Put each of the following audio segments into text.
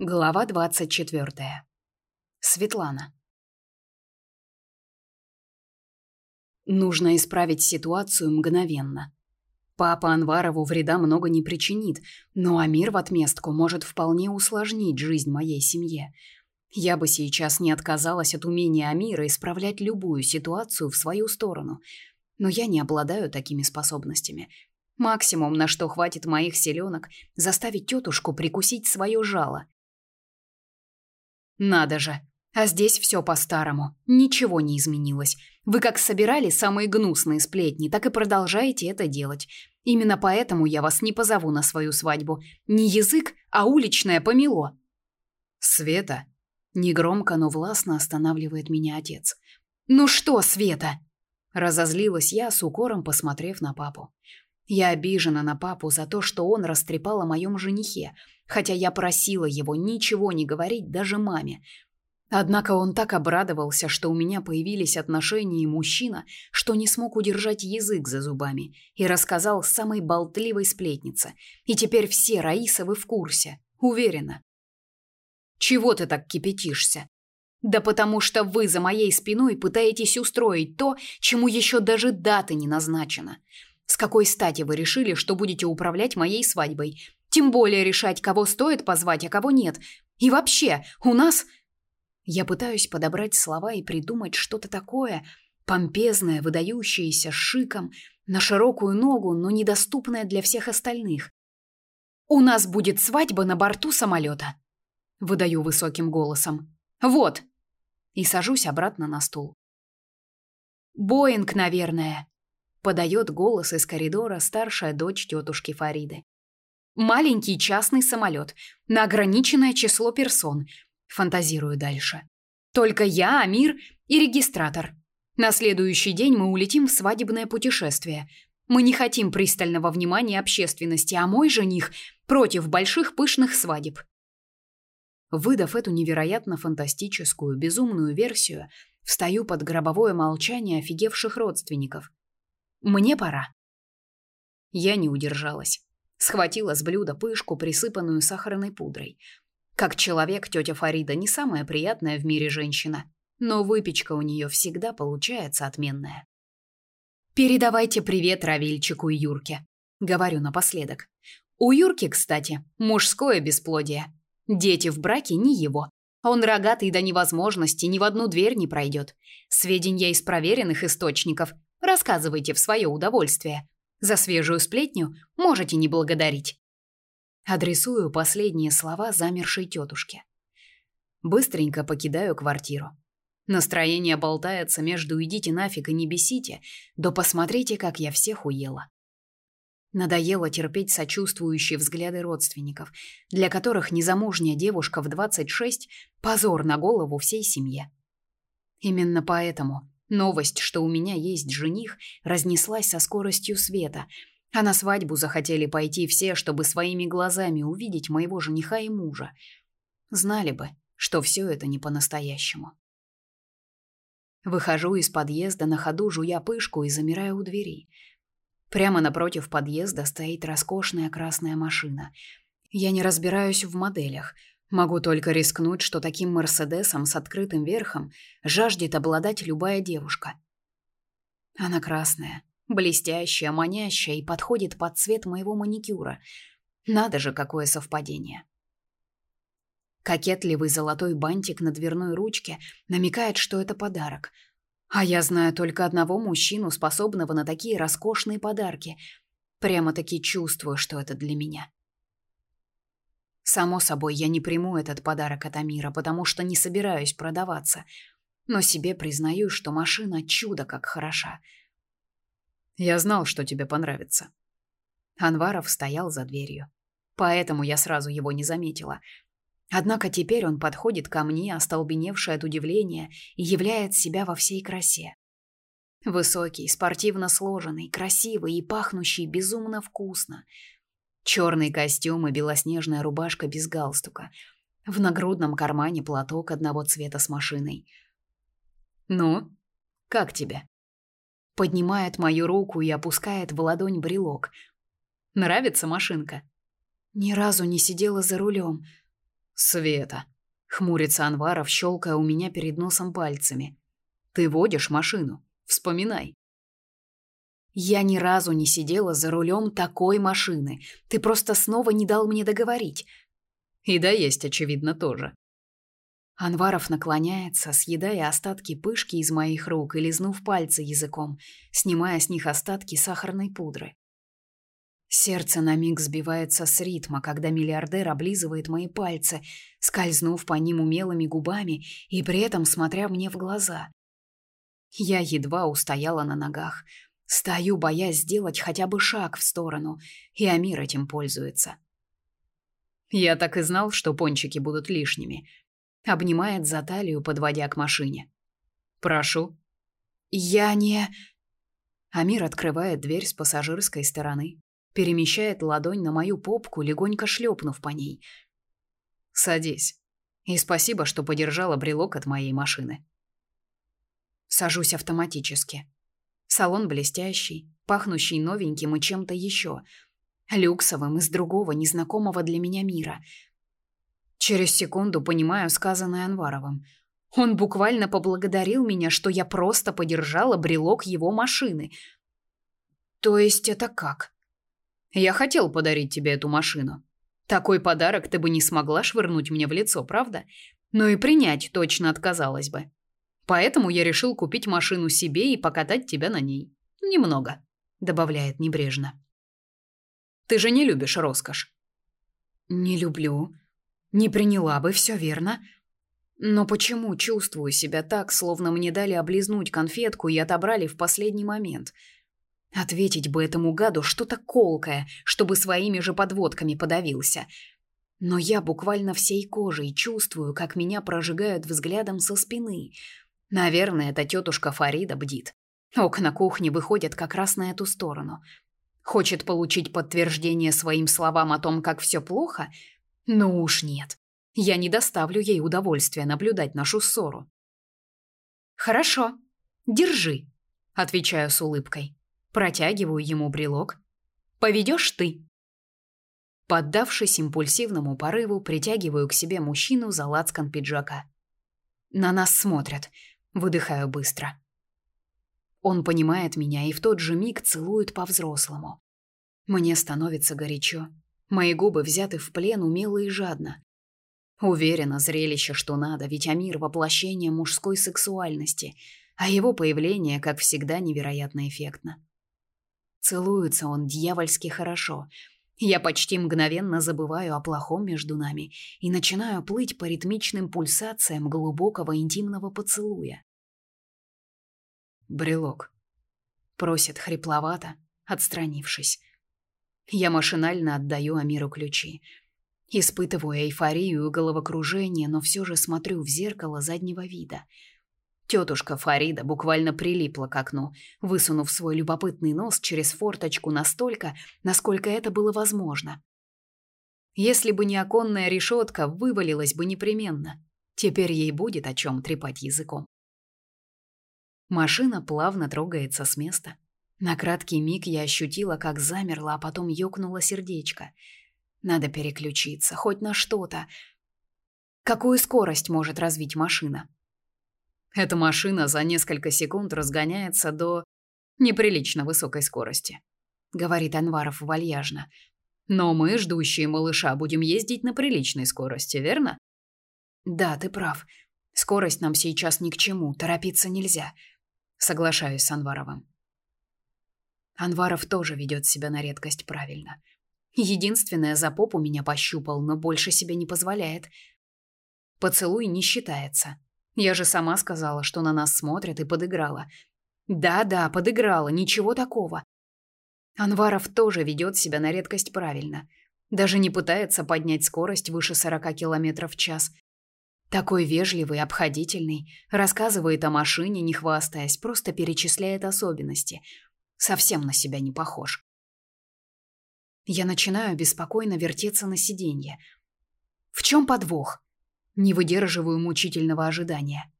Глава 24. Светлана. Нужно исправить ситуацию мгновенно. Папа Анварову вреда много не причинит, но Амир в отместку может вполне усложнить жизнь моей семье. Я бы сейчас не отказалась от умения Амира исправлять любую ситуацию в свою сторону, но я не обладаю такими способностями. Максимум, на что хватит моих силенок, заставить тетушку прикусить свое жало – надо же. А здесь все по-старому. Ничего не изменилось. Вы как собирали самые гнусные сплетни, так и продолжаете это делать. Именно поэтому я вас не позову на свою свадьбу. Не язык, а уличное помело. Света негромко, но властно останавливает меня отец. Ну что, Света? Разозлилась я с укором, посмотрев на папу. Я обижена на папу за то, что он растрепал о моем женихе, хотя я просила его ничего не говорить даже маме. Однако он так обрадовался, что у меня появились отношения и мужчина, что не смог удержать язык за зубами и рассказал самой болтливой сплетнице. И теперь все Раисовы в курсе, уверена. Чего ты так кипятишься? Да потому что вы за моей спиной пытаетесь устроить то, чему еще даже даты не назначена. С какой стати вы решили, что будете управлять моей свадьбой? Тем более решать, кого стоит позвать, а кого нет. И вообще, у нас Я пытаюсь подобрать слова и придумать что-то такое помпезное, выдающееся шиком, на широкую ногу, но недоступное для всех остальных. У нас будет свадьба на борту самолета. Выдаю высоким голосом. Вот. И сажусь обратно на стул. Боинг, наверное, подает голос из коридора старшая дочь тетушки Фариды. Маленький частный самолет на ограниченное число персон. Фантазирую дальше. Только я, Амир и регистратор. На следующий день мы улетим в свадебное путешествие. Мы не хотим пристального внимания общественности, а мой жених против больших пышных свадеб. Выдав эту невероятно фантастическую, безумную версию, встаю под гробовое молчание офигевших родственников. Мне пора. Я не удержалась. Схватила с блюда пышку, присыпанную сахарной пудрой. Как человек, тетя Фарида не самая приятная в мире женщина, но выпечка у нее всегда получается отменная. Передавайте привет Равильчику и Юрке, говорю напоследок. У Юрки, кстати, мужское бесплодие. Дети в браке не его. Он рогатый до невозможности, ни в одну дверь не пройдет. Сведения из проверенных источников, Рассказывайте в свое удовольствие. За свежую сплетню можете не благодарить. Адресую последние слова замершей тетушке. Быстренько покидаю квартиру. Настроение болтается между «идите нафиг и не бесите», да посмотрите, как я всех уела. Надоело терпеть сочувствующие взгляды родственников, для которых незамужняя девушка в 26 – позор на голову всей семье. Именно поэтому Новость, что у меня есть жених, разнеслась со скоростью света, а на свадьбу захотели пойти все, чтобы своими глазами увидеть моего жениха и мужа. Знали бы, что все это не по-настоящему. Выхожу из подъезда, на ходу жуя пышку и замираю у двери. Прямо напротив подъезда стоит роскошная красная машина. Я не разбираюсь в моделях – Могу только рискнуть, что таким Мерседесом с открытым верхом жаждет обладать любая девушка. Она красная, блестящая, манящая и подходит под цвет моего маникюра. Надо же, какое совпадение. Кокетливый золотой бантик на дверной ручке намекает, что это подарок. А я знаю только одного мужчину, способного на такие роскошные подарки. Прямо-таки чувствую, что это для меня. Само собой, я не приму этот подарок от Амира, потому что не собираюсь продаваться. Но себе признаю, что машина чудо как хороша. Я знал, что тебе понравится. Анваров стоял за дверью. Поэтому я сразу его не заметила. Однако теперь он подходит ко мне, остолбеневший от удивления, и являет себя во всей красе. Высокий, спортивно сложенный, красивый и пахнущий безумно вкусно – Черный костюм и белоснежная рубашка без галстука. В нагрудном кармане платок одного цвета с машиной. «Ну, как тебе?» Поднимает мою руку и опускает в ладонь брелок. «Нравится машинка?» Ни разу не сидела за рулем. Света. Хмурится Анваров, щелкая у меня перед носом пальцами. Ты водишь машину. Вспоминай. Я ни разу не сидела за рулем такой машины. Ты просто снова не дал мне договорить. И да есть, очевидно, тоже. Анваров наклоняется, съедая остатки пышки из моих рук и лизнув пальцы языком, снимая с них остатки сахарной пудры. Сердце на миг сбивается с ритма, когда миллиардер облизывает мои пальцы, скользнув по ним умелыми губами и при этом смотря мне в глаза. Я едва устояла на ногах. Стою, боясь сделать хотя бы шаг в сторону, и Амир этим пользуется. Я так и знал, что пончики будут лишними. Обнимает за талию, подводя к машине. Прошу. Я не Амир открывает дверь с пассажирской стороны, перемещает ладонь на мою попку, легонько шлепнув по ней. Садись. И спасибо, что подержала брелок от моей машины. Сажусь автоматически. Салон блестящий, пахнущий новеньким и чем-то еще. Люксовым из другого, незнакомого для меня мира. Через секунду понимаю сказанное Анваровым. Он буквально поблагодарил меня, что я просто подержала брелок его машины. То есть это как? Я хотел подарить тебе эту машину. Такой подарок ты бы не смогла швырнуть мне в лицо, правда? Но и принять точно отказалась бы. Поэтому я решил купить машину себе и покатать тебя на ней. Немного, добавляет небрежно. Ты же не любишь роскошь. Не люблю. Не приняла бы, все верно. Но почему чувствую себя так, словно мне дали облизнуть конфетку и отобрали в последний момент? Ответить бы этому гаду что-то колкое, чтобы своими же подводками подавился. Но я буквально всей кожей чувствую, как меня прожигают взглядом со спины – Наверное, эта тетушка Фарида бдит. Окна кухни выходят как раз на эту сторону. Хочет получить подтверждение своим словам о том, как все плохо? Ну уж нет. Я не доставлю ей удовольствия наблюдать нашу ссору. Хорошо. Держи, отвечаю с улыбкой. Протягиваю ему брелок. Поведешь ты. Поддавшись импульсивному порыву, притягиваю к себе мужчину за лацкан пиджака. На нас смотрят. Выдыхаю быстро. Он понимает меня и в тот же миг целует по-взрослому. Мне становится горячо. Мои губы взяты в плен умело и жадно. Уверена, зрелище что надо, ведь Амир – воплощение мужской сексуальности, а его появление, как всегда, невероятно эффектно. Целуется он дьявольски хорошо. Я почти мгновенно забываю о плохом между нами и начинаю плыть по ритмичным пульсациям глубокого интимного поцелуя. Брелок. Просит хрипловато, отстранившись. Я машинально отдаю Амиру ключи. Испытываю эйфорию и головокружение, но все же смотрю в зеркало заднего вида. Тетушка Фарида буквально прилипла к окну, высунув свой любопытный нос через форточку настолько, насколько это было возможно. Если бы не оконная решетка, вывалилась бы непременно. Теперь ей будет о чем трепать языком. Машина плавно трогается с места. На краткий миг я ощутила, как замерло, а потом ёкнуло сердечко. Надо переключиться, хоть на что-то. Какую скорость может развить машина? Эта машина за несколько секунд разгоняется до неприлично высокой скорости, говорит Анваров вальяжно. Но мы, ждущие малыша, будем ездить на приличной скорости, верно? Да, ты прав. Скорость нам сейчас ни к чему, торопиться нельзя. Соглашаюсь с Анваровым. Анваров тоже ведет себя на редкость правильно. Единственное, за попу меня пощупал, но больше себе не позволяет. Поцелуй не считается. Я же сама сказала, что на нас смотрят и подыграла. Да-да, подыграла, ничего такого. Анваров тоже ведет себя на редкость правильно. Даже не пытается поднять скорость выше 40 км в час. Такой вежливый, обходительный, рассказывает о машине, не хвастаясь, просто перечисляет особенности. Совсем на себя не похож. Я начинаю беспокойно вертеться на сиденье. В чем подвох? Не выдерживаю мучительного ожидания.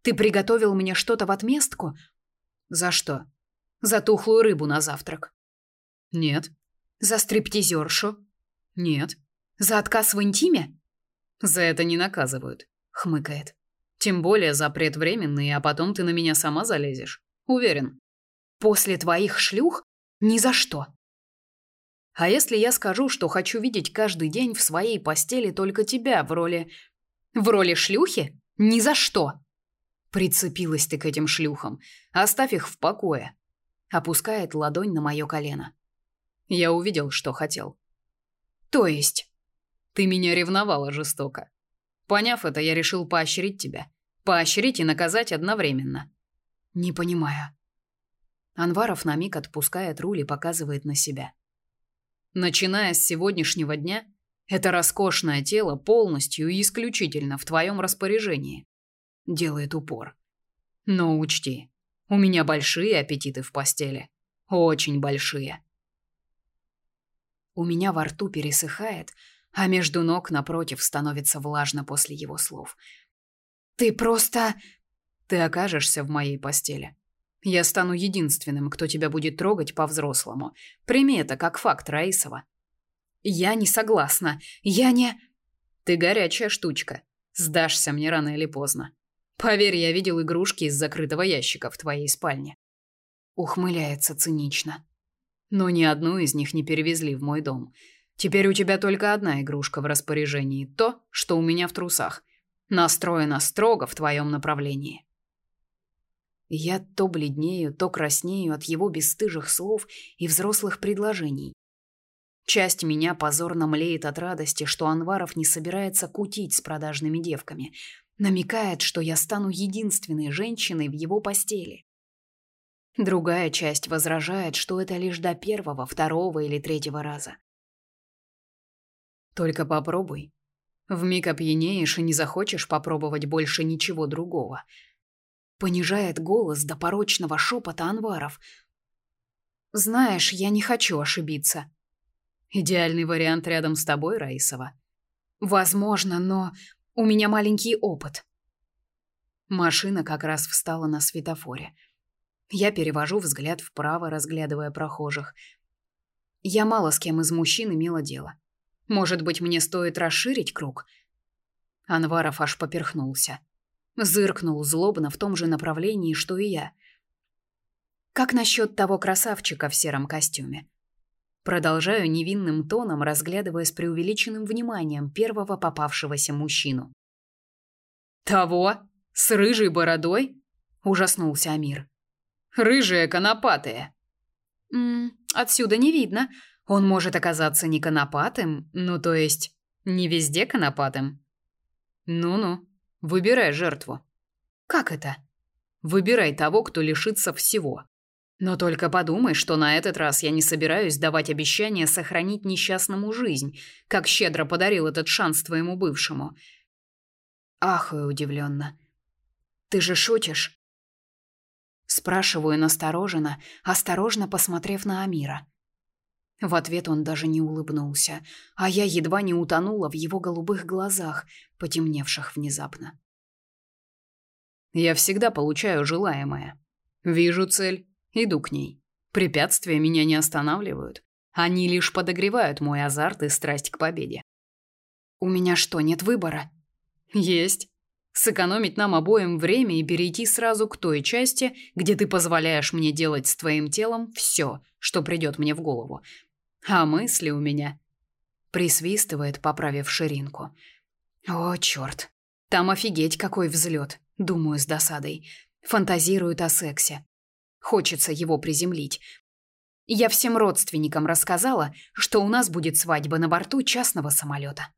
Ты приготовил мне что-то в отместку? За что? За тухлую рыбу на завтрак. Нет. За стриптизершу? Нет. За отказ в интиме? За это не наказывают, хмыкает. Тем более запрет временный, а потом ты на меня сама залезешь. Уверен. После твоих шлюх? Ни за что. А если я скажу, что хочу видеть каждый день в своей постели только тебя в роли... В роли шлюхи? Ни за что. Прицепилась ты к этим шлюхам. Оставь их в покое. Опускает ладонь на мое колено. Я увидел, что хотел. То есть? Ты меня ревновала жестоко. Поняв это, я решил поощрить тебя. Поощрить и наказать одновременно. Не понимаю. Анваров на миг отпускает руль и показывает на себя. Начиная с сегодняшнего дня, это роскошное тело полностью и исключительно в твоем распоряжении. Делает упор. Но учти, у меня большие аппетиты в постели. Очень большие. У меня во рту пересыхает, а между ног напротив становится влажно после его слов. Ты просто ты окажешься в моей постели. Я стану единственным, кто тебя будет трогать по-взрослому. Прими это как факт, Раисова. Я не согласна. Я не Ты горячая штучка. Сдашься мне рано или поздно. Поверь, я видел игрушки из закрытого ящика в твоей спальне. Ухмыляется цинично. Но ни одну из них не перевезли в мой дом. Теперь у тебя только одна игрушка в распоряжении, то, что у меня в трусах. Настроена строго в твоем направлении. Я то бледнею, то краснею от его бесстыжих слов и взрослых предложений. Часть меня позорно млеет от радости, что Анваров не собирается кутить с продажными девками, намекает, что я стану единственной женщиной в его постели. Другая часть возражает, что это лишь до первого, второго или третьего раза. Только попробуй. Вмиг опьянеешь и не захочешь попробовать больше ничего другого. Понижает голос до порочного шепота Анваров. Знаешь, я не хочу ошибиться. Идеальный вариант рядом с тобой, Раисова. Возможно, но у меня маленький опыт. Машина как раз встала на светофоре. Я перевожу взгляд вправо, разглядывая прохожих. Я мало с кем из мужчин имела дело. Может быть, мне стоит расширить круг? Анваров аж поперхнулся. Зыркнул злобно в том же направлении, что и я. Как насчет того красавчика в сером костюме? Продолжаю невинным тоном, разглядывая с преувеличенным вниманием первого попавшегося мужчину. «Того? С рыжей бородой?» – ужаснулся Амир. «Рыжие конопатые». «М отсюда не видно. Он может оказаться не конопатым, ну то есть не везде конопатым». «Ну-ну, выбирай жертву». «Как это?» «Выбирай того, кто лишится всего. Но только подумай, что на этот раз я не собираюсь давать обещание сохранить несчастному жизнь, как щедро подарил этот шанс твоему бывшему. Ахаю удивленно. Ты же шутишь? Спрашиваю настороженно, осторожно посмотрев на Амира. В ответ он даже не улыбнулся, а я едва не утонула в его голубых глазах, потемневших внезапно. Я всегда получаю желаемое. Вижу цель, Иду к ней. Препятствия меня не останавливают. Они лишь подогревают мой азарт и страсть к победе. У меня что, нет выбора? Есть. Сэкономить нам обоим время и перейти сразу к той части, где ты позволяешь мне делать с твоим телом все, что придет мне в голову. А мысли у меня присвистывает, поправив ширинку. О, черт! Там офигеть какой взлет, думаю с досадой. Фантазирует о сексе. Хочется его приземлить. Я всем родственникам рассказала, что у нас будет свадьба на борту частного самолета.